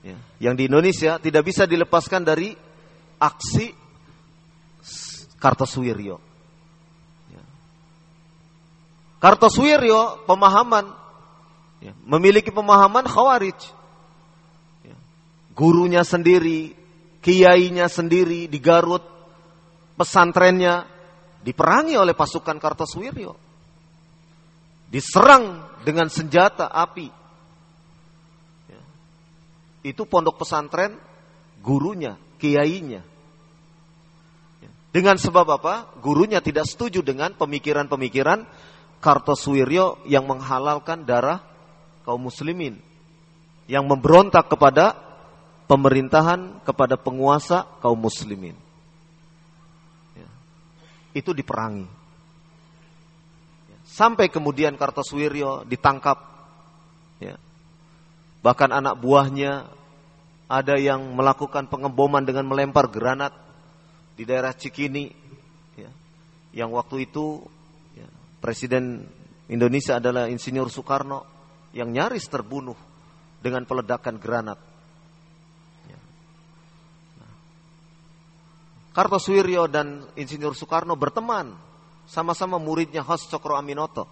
[SPEAKER 1] ya, yang di Indonesia tidak bisa dilepaskan dari aksi Kartosuwiryo. Kartosuwiryo pemahaman ya, memiliki pemahaman khawarij. Ya, gurunya sendiri, kiainya sendiri di Garut, pesantrennya diperangi oleh pasukan Kartosuwiryo. Diserang dengan senjata api. Itu pondok pesantren gurunya, kiainya. Ya, dengan sebab apa? Gurunya tidak setuju dengan pemikiran-pemikiran Kartosuwiryo yang menghalalkan darah kaum muslimin yang memberontak kepada pemerintahan kepada penguasa kaum muslimin ya. itu diperangi sampai kemudian Kartosuwiryo ditangkap ya. Bahkan anak buahnya ada yang melakukan pengeboman dengan melempar granat di daerah Cikini ya, yang waktu itu ya, Presiden Indonesia adalah Insinyur Soekarno yang nyaris terbunuh dengan peledakan granat. Ya. Nah. Kartosuwiryo dan Insinyur Soekarno berteman, sama-sama muridnya Hos Cokro Aminoto.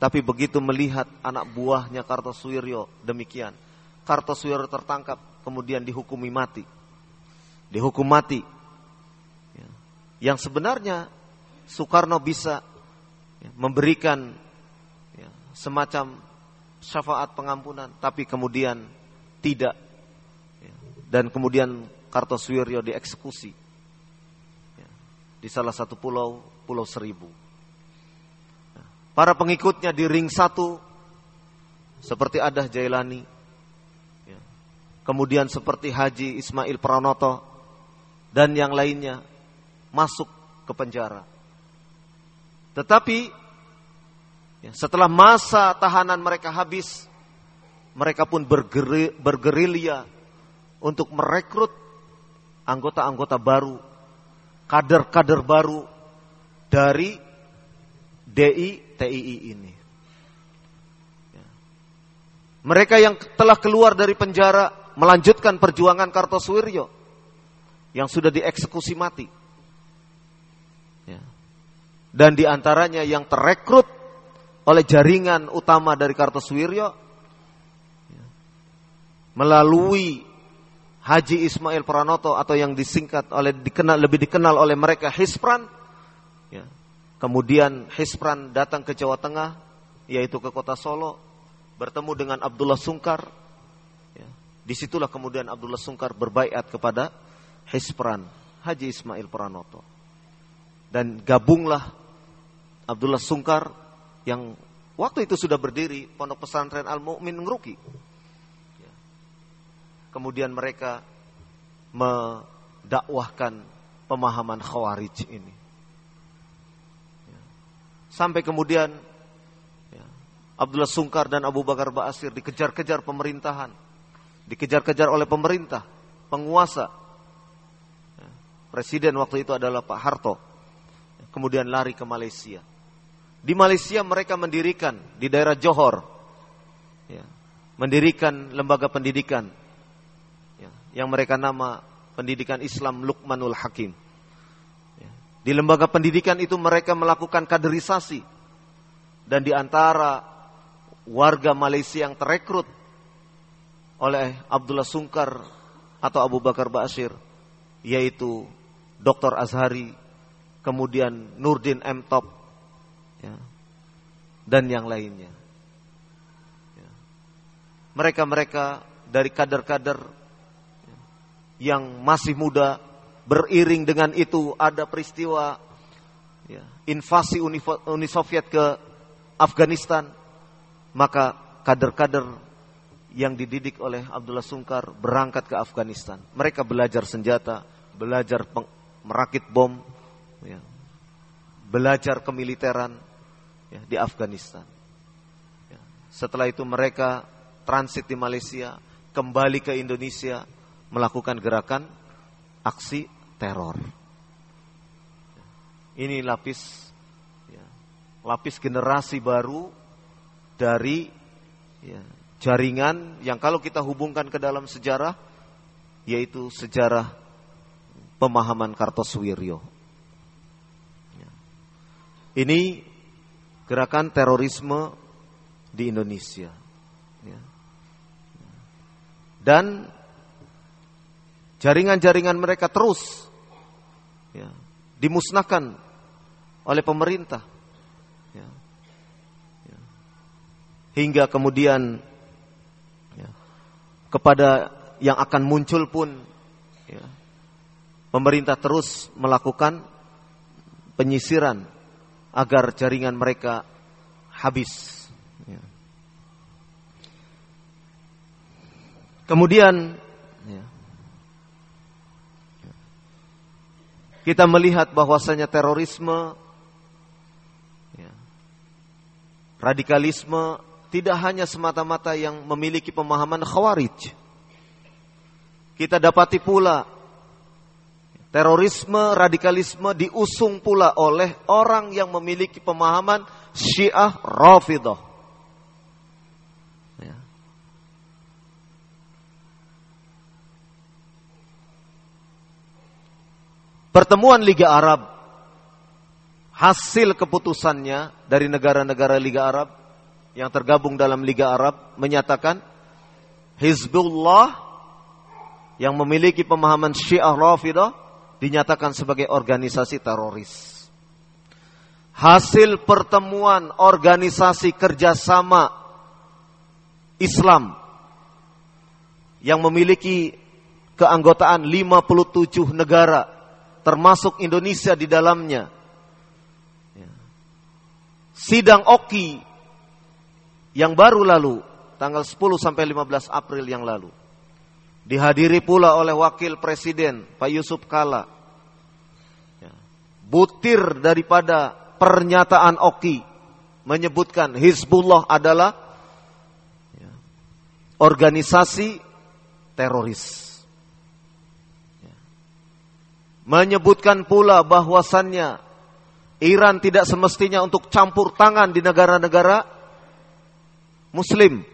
[SPEAKER 1] Tapi begitu melihat anak buahnya Kartosuwiryo demikian, Kartosuwiryo tertangkap, kemudian dihukumi mati. Dihukum mati. Ya. Yang sebenarnya Soekarno bisa ya, memberikan ya, semacam syafaat pengampunan, tapi kemudian tidak. Dan kemudian Kartosuwiryo dieksekusi di salah satu pulau, Pulau Seribu. Para pengikutnya di ring satu seperti Adah Jailani, ya, kemudian seperti Haji Ismail Pranoto dan yang lainnya masuk ke penjara. Tetapi Ya, setelah masa tahanan mereka habis, mereka pun bergeri, bergerilya untuk merekrut anggota-anggota baru, kader-kader baru dari DI TII ini. Ya. Mereka yang telah keluar dari penjara melanjutkan perjuangan Kartosuwiryo yang sudah dieksekusi mati. Ya. Dan di antaranya yang terekrut oleh jaringan utama dari Kartosuwiryo melalui Haji Ismail Pranoto atau yang disingkat oleh dikenal lebih dikenal oleh mereka Hispran ya. Kemudian Hispran datang ke Jawa Tengah yaitu ke kota Solo bertemu dengan Abdullah Sungkar ya. di situlah kemudian Abdullah Sungkar berbaiat kepada Hispran Haji Ismail Pranoto dan gabunglah Abdullah Sungkar yang waktu itu sudah berdiri pondok pesantren Al Mukmin Ngeruki. Ya. Kemudian mereka mendakwahkan pemahaman Khawarij ini. Ya. Sampai kemudian ya, Abdullah Sungkar dan Abu Bakar Ba'asir dikejar-kejar pemerintahan, dikejar-kejar oleh pemerintah, penguasa. Presiden waktu itu adalah Pak Harto. Kemudian lari ke Malaysia. Di Malaysia mereka mendirikan di daerah Johor, ya, mendirikan lembaga pendidikan ya, yang mereka nama pendidikan Islam Lukmanul Hakim. Di lembaga pendidikan itu mereka melakukan kaderisasi dan di antara warga Malaysia yang terekrut oleh Abdullah Sungkar atau Abu Bakar Bashir yaitu Dr. Azhari, kemudian Nurdin M. Top, ya, dan yang lainnya. Ya. Mereka-mereka dari kader-kader ya, yang masih muda beriring dengan itu ada peristiwa ya, invasi Uni, Uni Soviet ke Afghanistan, maka kader-kader yang dididik oleh Abdullah Sungkar berangkat ke Afghanistan. Mereka belajar senjata, belajar merakit bom, ya, belajar kemiliteran, ya, di Afghanistan. Ya. Setelah itu mereka transit di Malaysia, kembali ke Indonesia, melakukan gerakan aksi teror. Ini lapis, ya, lapis generasi baru dari ya, jaringan yang kalau kita hubungkan ke dalam sejarah, yaitu sejarah pemahaman Kartosuwiryo. Ya. Ini gerakan terorisme di Indonesia. Ya. Dan jaringan-jaringan mereka terus dimusnahkan oleh pemerintah. Ya. Ya. Hingga kemudian ya, kepada yang akan muncul pun ya, pemerintah terus melakukan penyisiran agar jaringan mereka habis. Ya. Kemudian kita melihat bahwasanya terorisme, ya, radikalisme tidak hanya semata-mata yang memiliki pemahaman khawarij. Kita dapati pula Terorisme, radikalisme diusung pula oleh orang yang memiliki pemahaman Syiah Rafidah. Pertemuan Liga Arab hasil keputusannya dari negara-negara Liga Arab yang tergabung dalam Liga Arab menyatakan Hizbullah yang memiliki pemahaman Syiah Rafidah dinyatakan sebagai organisasi teroris. Hasil pertemuan organisasi kerjasama Islam yang memiliki keanggotaan 57 negara termasuk Indonesia di dalamnya. Sidang Oki yang baru lalu tanggal 10 sampai 15 April yang lalu Dihadiri pula oleh wakil presiden Pak Yusuf Kala. Ya. Butir daripada pernyataan Oki menyebutkan Hizbullah adalah ya, organisasi teroris. Menyebutkan pula bahwasannya Iran tidak semestinya untuk campur tangan di negara-negara Muslim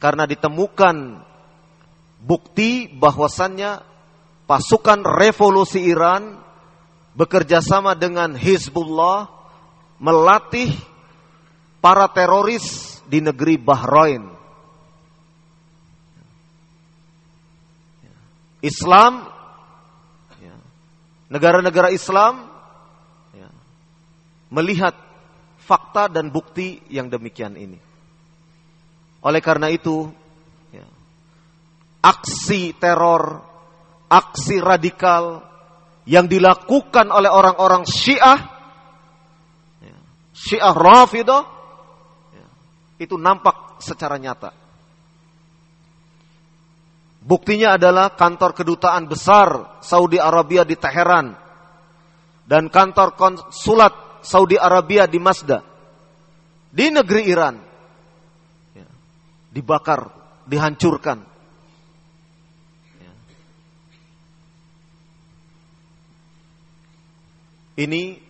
[SPEAKER 1] karena ditemukan bukti bahwasannya pasukan revolusi Iran bekerja sama dengan Hizbullah melatih para teroris di negeri Bahrain. Islam, negara-negara Islam ya, melihat fakta dan bukti yang demikian ini. Oleh karena itu, aksi teror, aksi radikal yang dilakukan oleh orang-orang Syiah, ya, Syiah Rafidah, ya, itu nampak secara nyata. Buktinya adalah kantor kedutaan besar Saudi Arabia di Teheran dan kantor konsulat Saudi Arabia di Masda di negeri Iran. Ya, dibakar, dihancurkan. Ini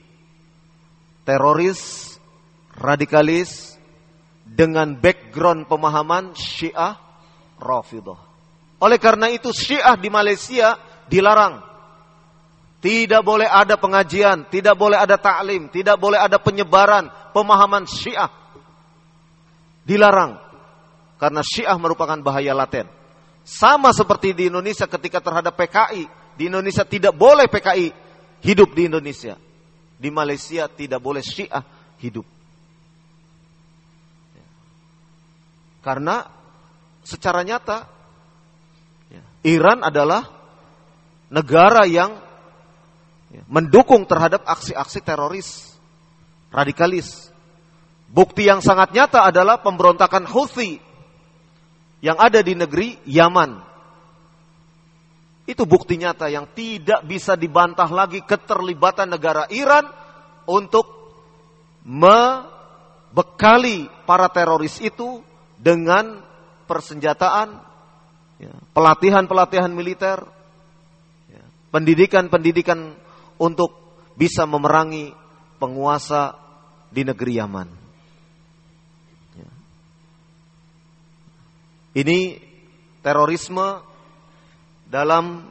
[SPEAKER 1] teroris, radikalis dengan background pemahaman Syiah Rafidah. Oleh karena itu Syiah di Malaysia dilarang. Tidak boleh ada pengajian, tidak boleh ada taklim, tidak boleh ada penyebaran pemahaman Syiah. Dilarang. Karena Syiah merupakan bahaya laten. Sama seperti di Indonesia ketika terhadap PKI. Di Indonesia tidak boleh PKI hidup di Indonesia. Di Malaysia tidak boleh Syiah hidup. Karena secara nyata ya, Iran adalah negara yang ya, mendukung terhadap aksi-aksi teroris, radikalis. Bukti yang sangat nyata adalah pemberontakan Houthi yang ada di negeri Yaman itu bukti nyata yang tidak bisa dibantah lagi keterlibatan negara Iran untuk membekali para teroris itu dengan persenjataan, pelatihan-pelatihan militer, ya, pendidikan-pendidikan untuk bisa memerangi penguasa di negeri Yaman. Ya. Ini terorisme dalam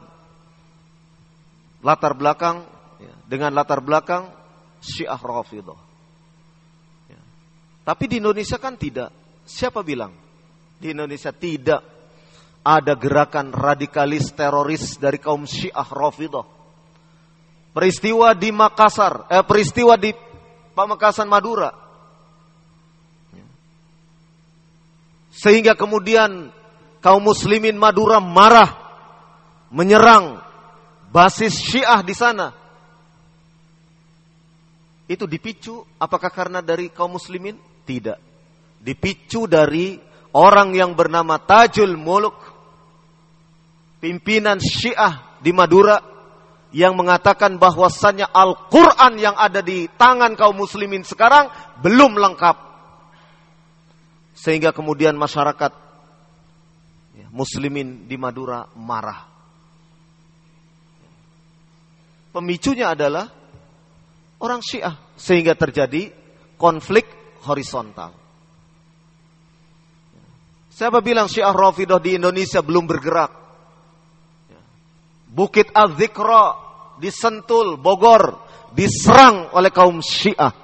[SPEAKER 1] latar belakang ya, dengan latar belakang Syiah Rafidah. Ya. Tapi di Indonesia kan tidak. Siapa bilang? Di Indonesia tidak ada gerakan radikalis teroris dari kaum Syiah Rafidah. Peristiwa di Makassar, eh, peristiwa di Pamekasan Madura. Sehingga kemudian kaum muslimin Madura marah menyerang basis Syiah di sana. Itu dipicu apakah karena dari kaum muslimin? Tidak. Dipicu dari orang yang bernama Tajul Muluk pimpinan Syiah di Madura yang mengatakan bahwasannya Al-Qur'an yang ada di tangan kaum muslimin sekarang belum lengkap. Sehingga kemudian masyarakat ya, muslimin di Madura marah Pemicunya adalah orang Syiah sehingga terjadi konflik horizontal. Siapa bilang Syiah Rafidah di Indonesia belum bergerak? Bukit Az-Zikra di Sentul, Bogor diserang oleh kaum Syiah.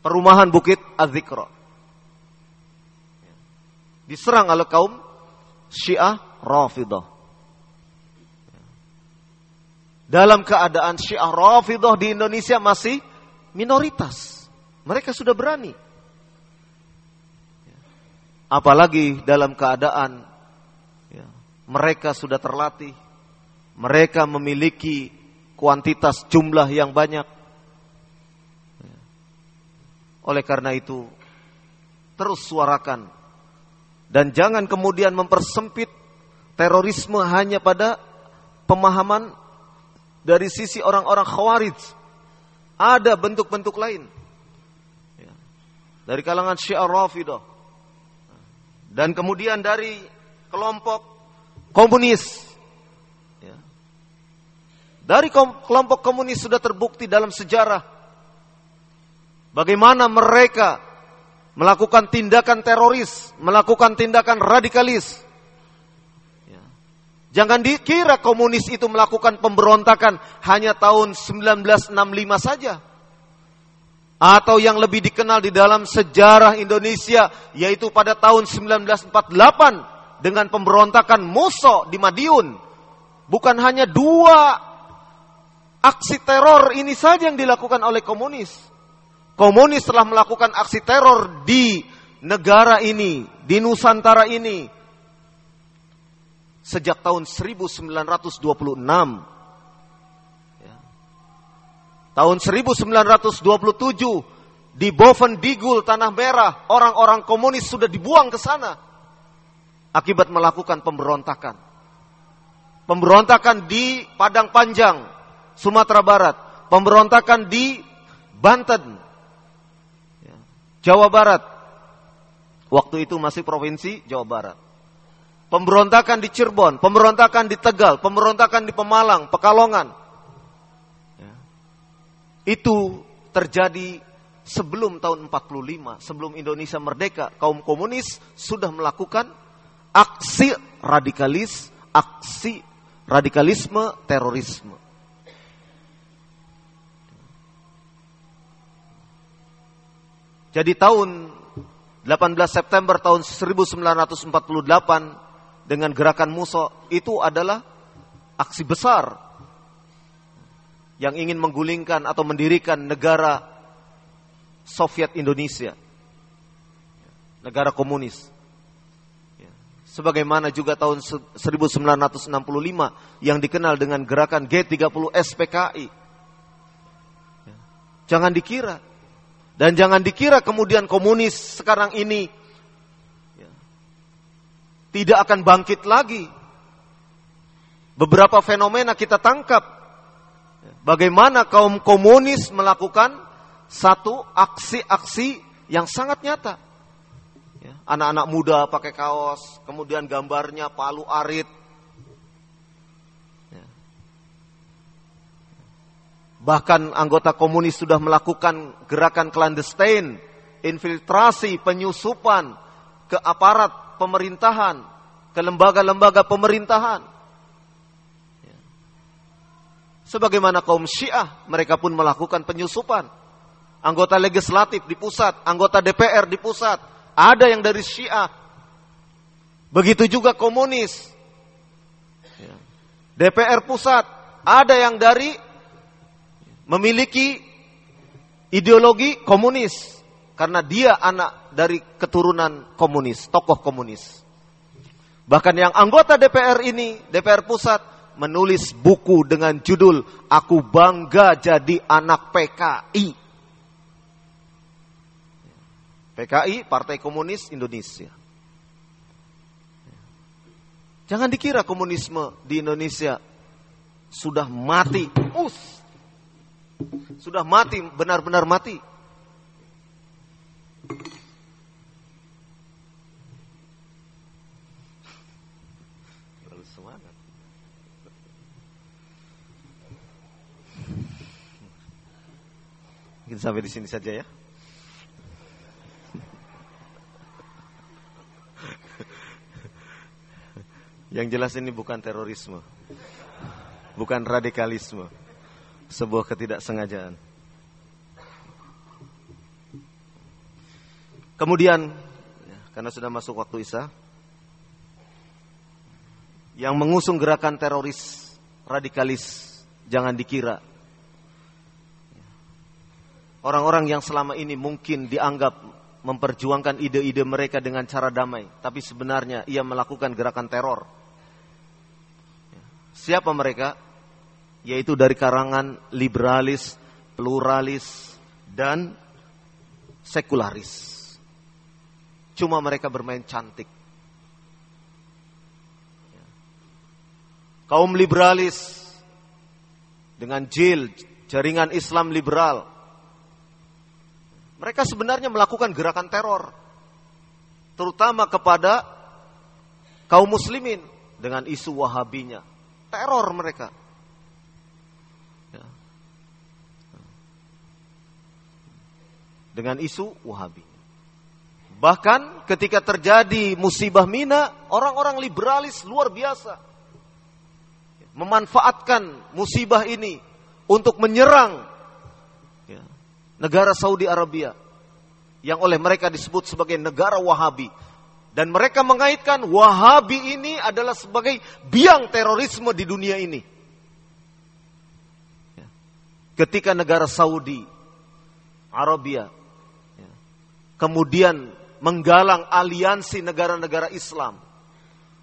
[SPEAKER 1] Perumahan Bukit Az-Zikra. Diserang oleh kaum Syiah Rafidah dalam keadaan Syiah Rafidah di Indonesia masih minoritas. Mereka sudah berani. Apalagi dalam keadaan mereka sudah terlatih, mereka memiliki kuantitas jumlah yang banyak. Oleh karena itu, terus suarakan. Dan jangan kemudian mempersempit terorisme hanya pada pemahaman dari sisi orang-orang khawarij. Ada bentuk-bentuk lain. Ya. dari kalangan syiar rafidah. Dan kemudian dari kelompok komunis ya. dari kelompok komunis sudah terbukti dalam sejarah bagaimana mereka melakukan tindakan teroris, melakukan tindakan radikalis Jangan dikira komunis itu melakukan pemberontakan hanya tahun 1965 saja. Atau yang lebih dikenal di dalam sejarah Indonesia yaitu pada tahun 1948 dengan pemberontakan Muso di Madiun. Bukan hanya dua aksi teror ini saja yang dilakukan oleh komunis. Komunis telah melakukan aksi teror di negara ini, di Nusantara ini, sejak tahun 1926. Ya. Tahun 1927 di Boven Digul Tanah Merah orang-orang komunis sudah dibuang ke sana akibat melakukan pemberontakan. Pemberontakan di Padang Panjang, Sumatera Barat, pemberontakan di Banten, ya. Jawa Barat. Waktu itu masih provinsi Jawa Barat. Pemberontakan di Cirebon, pemberontakan di Tegal, pemberontakan di Pemalang, Pekalongan. Ya. Itu terjadi sebelum tahun 45, sebelum Indonesia merdeka, kaum komunis sudah melakukan aksi radikalis, aksi radikalisme, terorisme. Jadi tahun 18 September tahun 1948 dengan gerakan Muso itu adalah aksi besar yang ingin menggulingkan atau mendirikan negara Soviet Indonesia. Negara komunis. Sebagaimana juga tahun 1965 yang dikenal dengan gerakan G30 SPKI. Jangan dikira. Dan jangan dikira kemudian komunis sekarang ini tidak akan bangkit lagi. Beberapa fenomena kita tangkap. Bagaimana kaum komunis melakukan satu aksi-aksi yang sangat nyata. Ya, anak-anak muda pakai kaos, kemudian gambarnya palu arit. Ya. Bahkan anggota komunis sudah melakukan gerakan clandestine, infiltrasi, penyusupan ke aparat pemerintahan, ke lembaga-lembaga pemerintahan. Ya. Sebagaimana kaum Syiah, mereka pun melakukan penyusupan. Anggota legislatif di pusat, anggota DPR di pusat, ada yang dari Syiah. Begitu juga komunis. Ya. DPR pusat, ada yang dari memiliki ideologi komunis karena dia anak dari keturunan komunis, tokoh komunis. Bahkan yang anggota DPR ini, DPR pusat, menulis buku dengan judul Aku Bangga Jadi Anak PKI. PKI Partai Komunis Indonesia. Jangan dikira komunisme di Indonesia sudah mati. Us. Sudah mati, benar-benar mati. Terlalu semangat. Mungkin sampai di sini saja ya. Yang jelas ini bukan terorisme. Bukan radikalisme. Sebuah ketidaksengajaan. Kemudian, ya, karena sudah masuk waktu Isya, yang mengusung gerakan teroris, radikalis, jangan dikira orang-orang yang selama ini mungkin dianggap memperjuangkan ide-ide mereka dengan cara damai, tapi sebenarnya ia melakukan gerakan teror. Siapa mereka? Yaitu dari karangan liberalis, pluralis, dan sekularis. Cuma mereka bermain cantik. Kaum liberalis dengan jil, jaringan Islam liberal, mereka sebenarnya melakukan gerakan teror. Terutama kepada kaum muslimin dengan isu wahabinya. Teror mereka. Ya. Dengan isu wahabi. Bahkan ketika terjadi musibah Mina, orang-orang liberalis luar biasa. Memanfaatkan musibah ini untuk menyerang negara Saudi Arabia yang oleh mereka disebut sebagai negara Wahabi dan mereka mengaitkan Wahabi ini adalah sebagai biang terorisme di dunia ini. Ya. Ketika negara Saudi Arabia ya, kemudian menggalang aliansi negara-negara Islam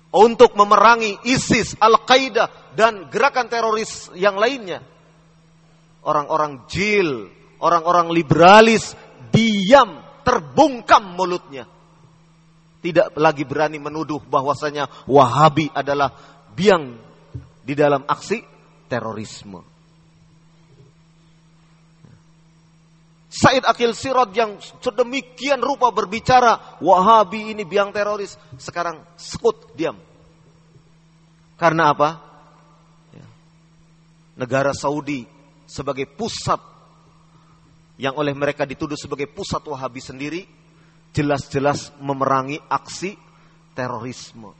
[SPEAKER 1] untuk memerangi ISIS, Al-Qaeda dan gerakan teroris yang lainnya. Orang-orang jil orang-orang liberalis diam terbungkam mulutnya. Tidak lagi berani menuduh bahwasanya Wahabi adalah biang di dalam aksi terorisme. Said Akil Sirot yang sedemikian rupa berbicara Wahabi ini biang teroris sekarang sekut diam. Karena apa? Ya. Negara Saudi sebagai pusat yang oleh mereka dituduh sebagai pusat Wahabi sendiri jelas-jelas memerangi aksi terorisme.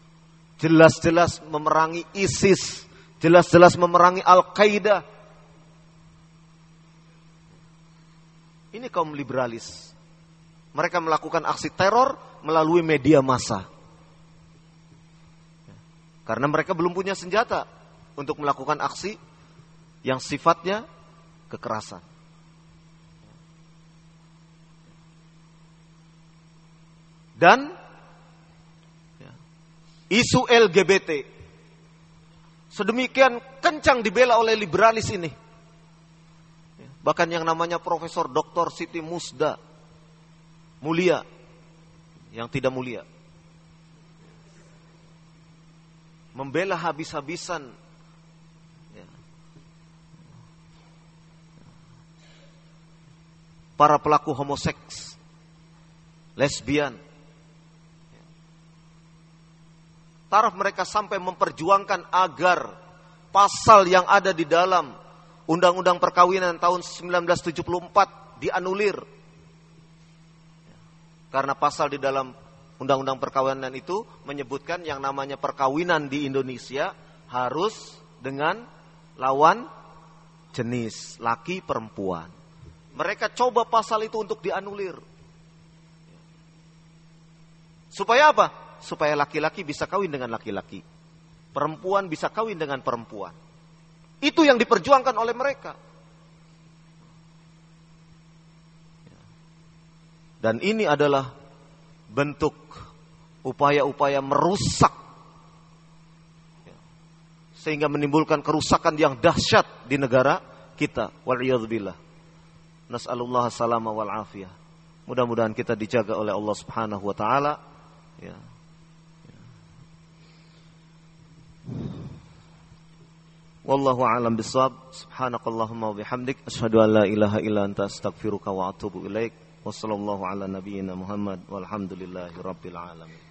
[SPEAKER 1] Jelas-jelas memerangi ISIS, jelas-jelas memerangi Al-Qaeda. Ini kaum liberalis. Mereka melakukan aksi teror melalui media massa. Karena mereka belum punya senjata untuk melakukan aksi yang sifatnya kekerasan. Dan isu LGBT sedemikian kencang dibela oleh liberalis ini. Bahkan yang namanya Profesor Dr. Siti Musda mulia yang tidak mulia membela habis-habisan ya, para pelaku homoseks, lesbian, taraf mereka sampai memperjuangkan agar pasal yang ada di dalam Undang-Undang Perkawinan tahun 1974 dianulir. Karena pasal di dalam Undang-Undang Perkawinan itu menyebutkan yang namanya perkawinan di Indonesia harus dengan lawan jenis laki perempuan. Mereka coba pasal itu untuk dianulir. Supaya apa? Supaya laki-laki bisa kawin dengan laki-laki. Perempuan bisa kawin dengan perempuan. Itu yang diperjuangkan oleh mereka. Dan ini adalah bentuk upaya-upaya merusak sehingga menimbulkan kerusakan yang dahsyat di negara kita. Waliyadzubillah. Nas'alullah salama wal afiyah. Mudah-mudahan kita dijaga oleh Allah Subhanahu wa taala. Ya. Wallahu a'lam bishawab. Subhanakallahumma bihamdik asyhadu ilaha illa anta astaghfiruka wa atubu ilaik. Ala nabiyyina Muhammad walhamdulillahi rabbil alamin.